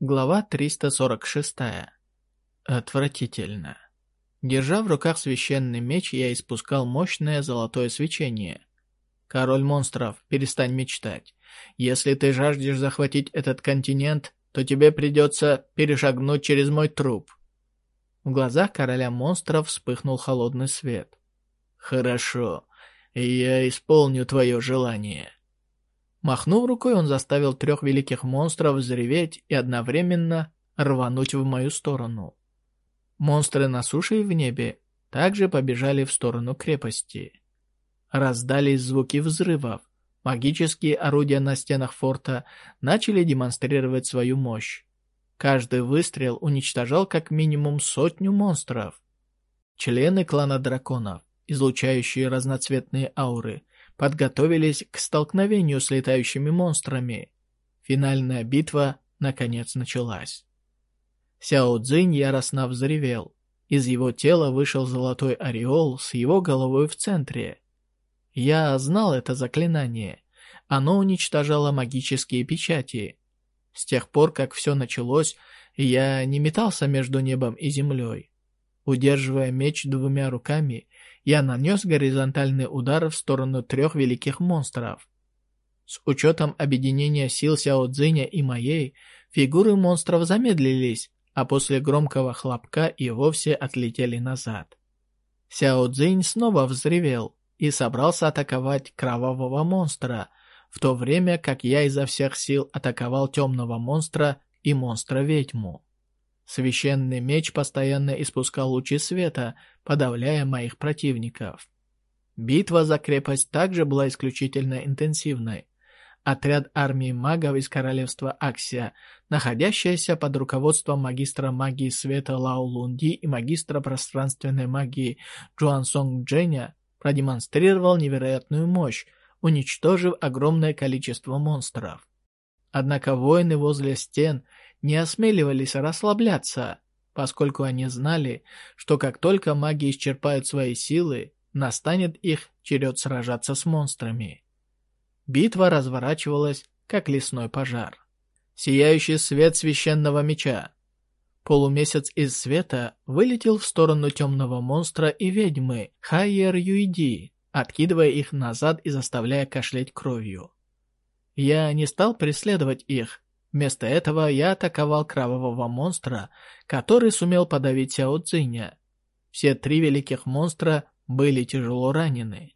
Глава 346. Отвратительно. Держа в руках священный меч, я испускал мощное золотое свечение. Король монстров, перестань мечтать. Если ты жаждешь захватить этот континент, то тебе придется перешагнуть через мой труп. В глазах короля монстров вспыхнул холодный свет. Хорошо, я исполню твое желание. Махнув рукой, он заставил трех великих монстров взреветь и одновременно рвануть в мою сторону. Монстры на суше и в небе также побежали в сторону крепости. Раздались звуки взрывов. Магические орудия на стенах форта начали демонстрировать свою мощь. Каждый выстрел уничтожал как минимум сотню монстров. Члены клана драконов, излучающие разноцветные ауры, подготовились к столкновению с летающими монстрами. Финальная битва наконец началась. Сяо Цзинь яростно взревел. Из его тела вышел золотой ореол с его головой в центре. Я знал это заклинание. Оно уничтожало магические печати. С тех пор, как все началось, я не метался между небом и землей. Удерживая меч двумя руками, я нанес горизонтальный удар в сторону трех великих монстров. С учетом объединения сил Сяо Цзиня и моей, фигуры монстров замедлились, а после громкого хлопка и вовсе отлетели назад. Сяо Цзинь снова взревел и собрался атаковать кровавого монстра, в то время как я изо всех сил атаковал темного монстра и монстра-ведьму. Священный меч постоянно испускал лучи света, подавляя моих противников. Битва за крепость также была исключительно интенсивной. Отряд армии магов из королевства Аксия, находящаяся под руководством магистра магии света Лао Лунди и магистра пространственной магии Джуан Сонг Дженя, продемонстрировал невероятную мощь, уничтожив огромное количество монстров. Однако воины возле стен не осмеливались расслабляться, поскольку они знали, что как только маги исчерпают свои силы, настанет их черед сражаться с монстрами. Битва разворачивалась, как лесной пожар. Сияющий свет священного меча. Полумесяц из света вылетел в сторону темного монстра и ведьмы Хайер Юиди, откидывая их назад и заставляя кашлять кровью. Я не стал преследовать их. Вместо этого я атаковал кровавого монстра, который сумел подавить Сяо Цзиня. Все три великих монстра были тяжело ранены.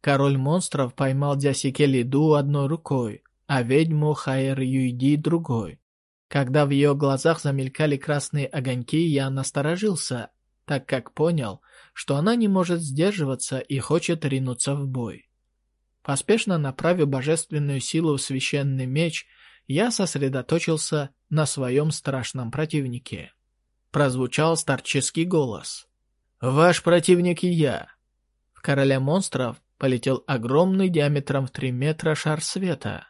Король монстров поймал Дзясике Лиду одной рукой, а ведьму Хайер Юйди другой. Когда в ее глазах замелькали красные огоньки, я насторожился, так как понял, что она не может сдерживаться и хочет ринуться в бой. Поспешно направив божественную силу в священный меч, я сосредоточился на своем страшном противнике. Прозвучал старческий голос. «Ваш противник и я!» В короля монстров полетел огромный диаметром в три метра шар света.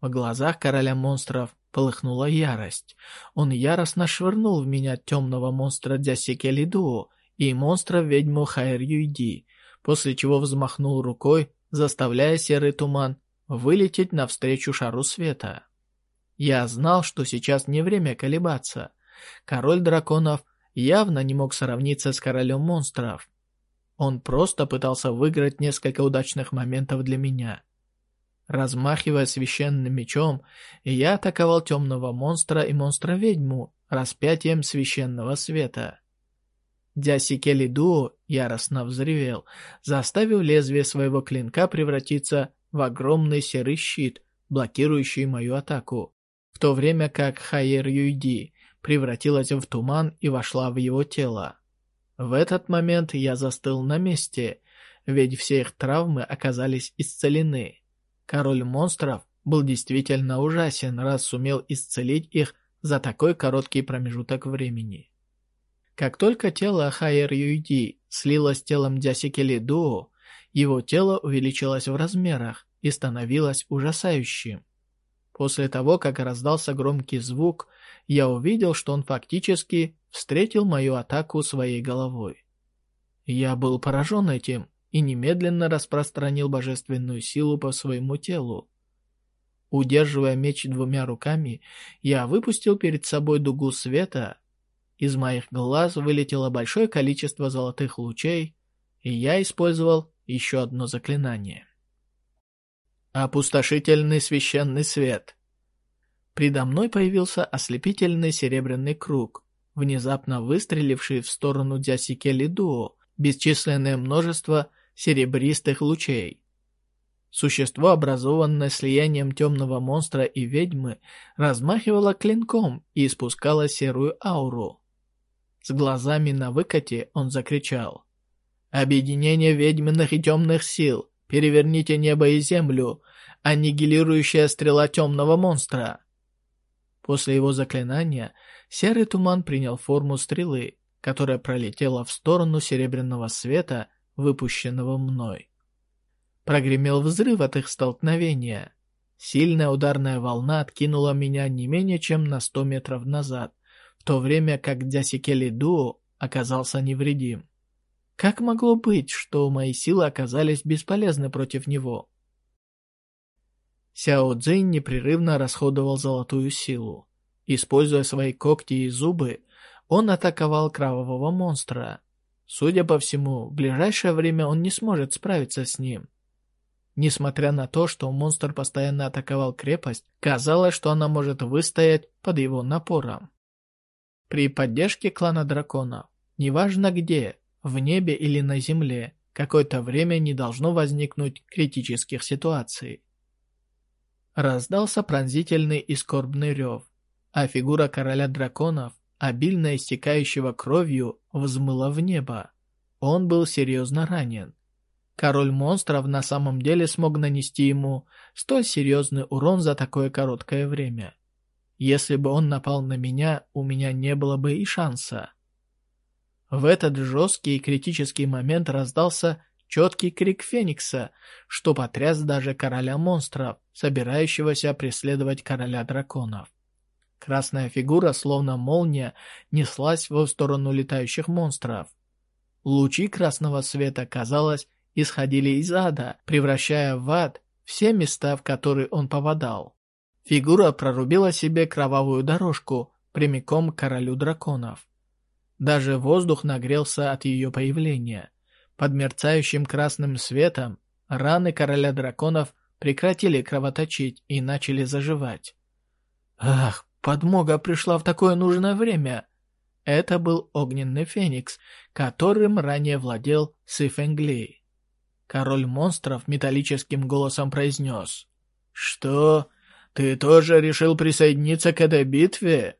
В глазах короля монстров полыхнула ярость. Он яростно швырнул в меня темного монстра Дзясике Лиду и монстра-ведьму Хайр Юйди, после чего взмахнул рукой, заставляя серый туман вылететь навстречу шару света. Я знал, что сейчас не время колебаться. Король драконов явно не мог сравниться с королем монстров. Он просто пытался выиграть несколько удачных моментов для меня. Размахивая священным мечом, я атаковал темного монстра и монстра-ведьму распятием священного света. Дяси Келиду яростно взревел, заставив лезвие своего клинка превратиться в огромный серый щит, блокирующий мою атаку, в то время как Хайер Юйди превратилась в туман и вошла в его тело. В этот момент я застыл на месте, ведь все их травмы оказались исцелены. Король монстров был действительно ужасен, раз сумел исцелить их за такой короткий промежуток времени. Как только тело Хайер Юйди слилось с телом Дзясикели Дуо, его тело увеличилось в размерах и становилось ужасающим. После того, как раздался громкий звук, я увидел, что он фактически встретил мою атаку своей головой. Я был поражен этим и немедленно распространил божественную силу по своему телу. Удерживая меч двумя руками, я выпустил перед собой дугу света. Из моих глаз вылетело большое количество золотых лучей, и я использовал еще одно заклинание. Опустошительный священный свет. Предо мной появился ослепительный серебряный круг, внезапно выстреливший в сторону Дзясикели Дуо бесчисленное множество серебристых лучей. Существо, образованное слиянием темного монстра и ведьмы, размахивало клинком и испускало серую ауру. С глазами на выкате он закричал. «Объединение ведьминых и темных сил! Переверните небо и землю! Аннигилирующая стрела темного монстра!» После его заклинания серый туман принял форму стрелы, которая пролетела в сторону серебряного света, выпущенного мной. Прогремел взрыв от их столкновения. Сильная ударная волна откинула меня не менее чем на сто метров назад, в то время как Дзясикели Дуо оказался невредим. Как могло быть, что мои силы оказались бесполезны против него? Сяо Цзинь непрерывно расходовал золотую силу. Используя свои когти и зубы, он атаковал кровавого монстра. Судя по всему, в ближайшее время он не сможет справиться с ним. Несмотря на то, что монстр постоянно атаковал крепость, казалось, что она может выстоять под его напором. При поддержке клана дракона, неважно где, в небе или на земле, какое-то время не должно возникнуть критических ситуаций. Раздался пронзительный и скорбный рев, а фигура короля драконов, обильно истекающего кровью, взмыла в небо. Он был серьезно ранен. Король монстров на самом деле смог нанести ему столь серьезный урон за такое короткое время. Если бы он напал на меня, у меня не было бы и шанса. В этот жесткий и критический момент раздался четкий крик Феникса, что потряс даже короля монстров, собирающегося преследовать короля драконов. Красная фигура, словно молния, неслась в сторону летающих монстров. Лучи красного света, казалось, исходили из ада, превращая в ад все места, в которые он попадал. Фигура прорубила себе кровавую дорожку прямиком к королю драконов. Даже воздух нагрелся от ее появления. Под мерцающим красным светом раны короля драконов прекратили кровоточить и начали заживать. Ах, подмога пришла в такое нужное время. Это был огненный феникс, которым ранее владел Сифенглей. Король монстров металлическим голосом произнес. «Что? Ты тоже решил присоединиться к этой битве?»